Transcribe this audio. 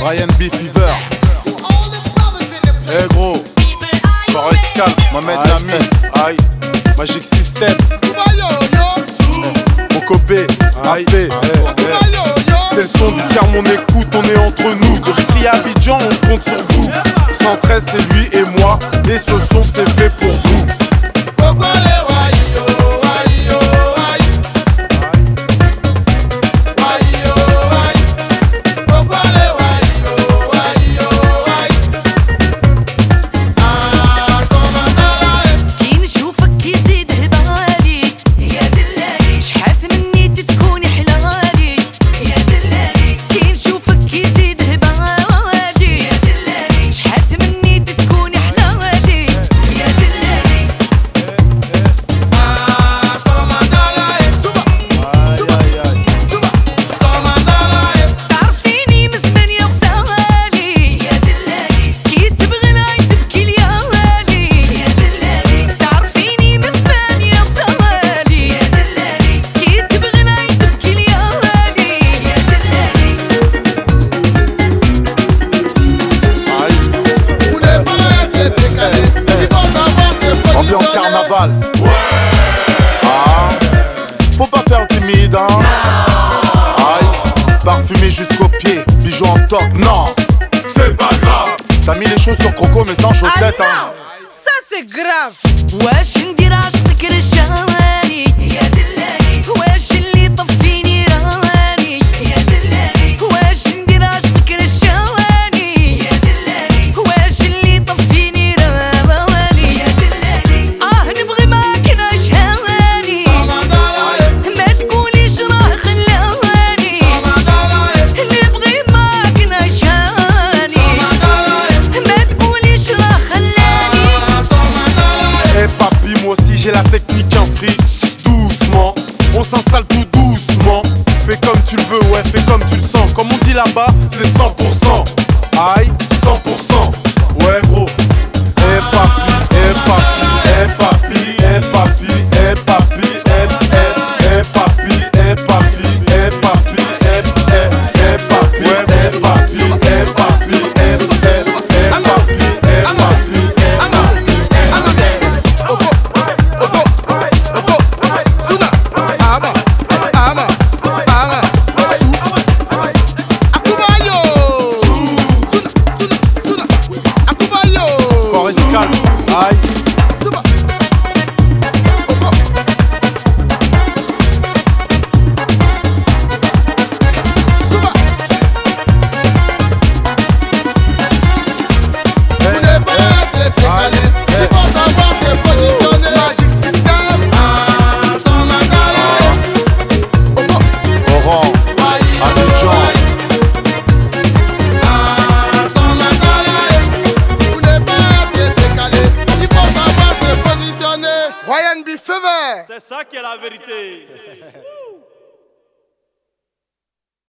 Ryan B Fever. Eh gros. Forest Calm, Mohamed Lamy. Aïe. Magic System. Mon copé. Aïe. C'est le son du tiers, mon écoute, on est entre nous. À Abidjan, on compte sur vous. 113, c'est lui et moi. Et ce son, c'est fait pour vous. jusqu'aux pieds, bijoux en top, non, c'est pas grave. T'as mis les choses sur croco mais sans ah chaussettes, ah, hein. Ça c'est grave. Ouais, je suis une on s'installe Calm, Ryan B. Fever C'est ça qui est la vérité.